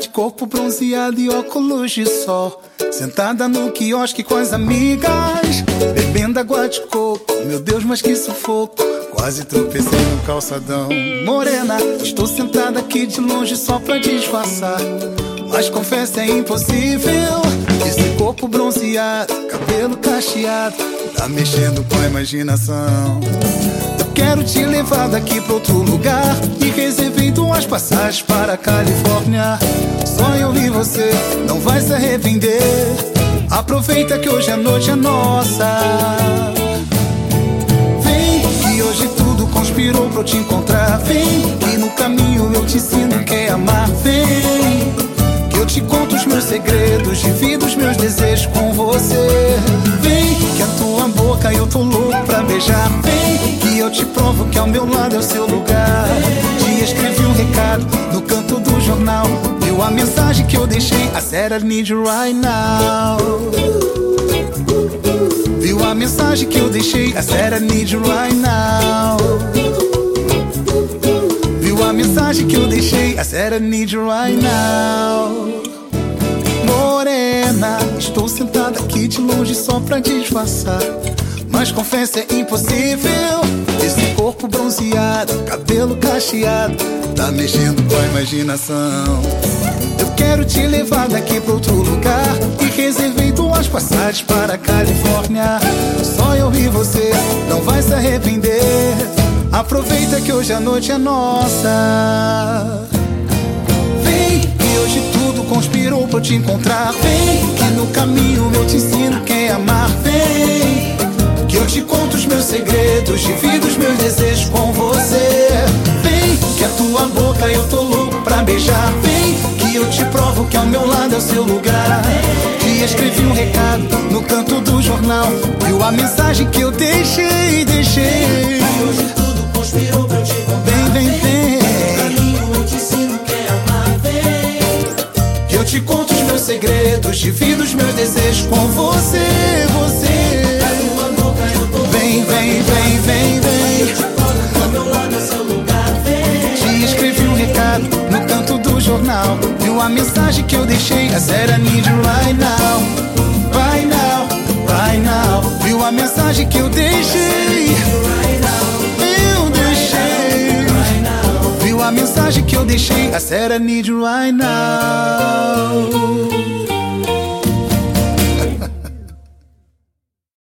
de corpo bronzeado e óculos de sol. Sentada no quiosque com as amigas, bebendo água de coco. Meu Deus, mas que sufoco. Quase tropecei no calçadão. Morena, estou sentada aqui de longe só pra disfarçar. Mas confesso, é impossível. Esse corpo bronzeado, cabelo cacheado, tá mexendo com a imaginação. Quero te levar daqui pra outro lugar e reservei duas passagens para a Califórnia. Só eu vi você, não vai se arrepender. Aproveita que hoje a noite é nossa. Vem, que hoje tudo conspirou pra eu te encontrar. Vem, que no caminho eu te ensino que é amar. Vem, que eu te conto os meus segredos, divido os meus desejos com você. Vem, que a tua boca eu tô louco pra beijar. Vem, eu te provo que ao meu lado é o seu lugar. Te escrevi um recado no canto do jornal. Viu a mensagem que eu deixei? I said I need you right now. Viu a mensagem que eu deixei? I said I need you right now. Viu a mensagem que eu deixei? I said I need you right now. Morena, estou sentada aqui de longe só pra disfarçar. Mas confesso, é impossível. Esse corpo bronzeado, cabelo cacheado, tá mexendo com a imaginação. Eu quero te levar daqui pra outro lugar. E reservei duas passagens para a Califórnia. Só eu e você, não vai se arrepender. Aproveita que hoje a noite é nossa. Vem, que hoje tudo conspirou pra eu te encontrar. Vem, que no caminho eu te ensino tua boca eu tô louco pra beijar. Vem, que eu te provo que ao meu lado é o seu lugar. Te escrevi um recado no canto do jornal Viu a mensagem que eu deixei, deixei. Hoje tudo conspirou pra eu te encontrar. Vem, vem, vem. Caminho eu te ensino que é amar. Vem, Que eu te conto os meus segredos Divido os meus desejos com você, você. Vem, vem, vem, vem, a mensagem que eu deixei. I said I need you right now Right now, right now. Viu a mensagem que eu deixei? Eu deixei. Viu a mensagem que eu deixei. I said I need you right now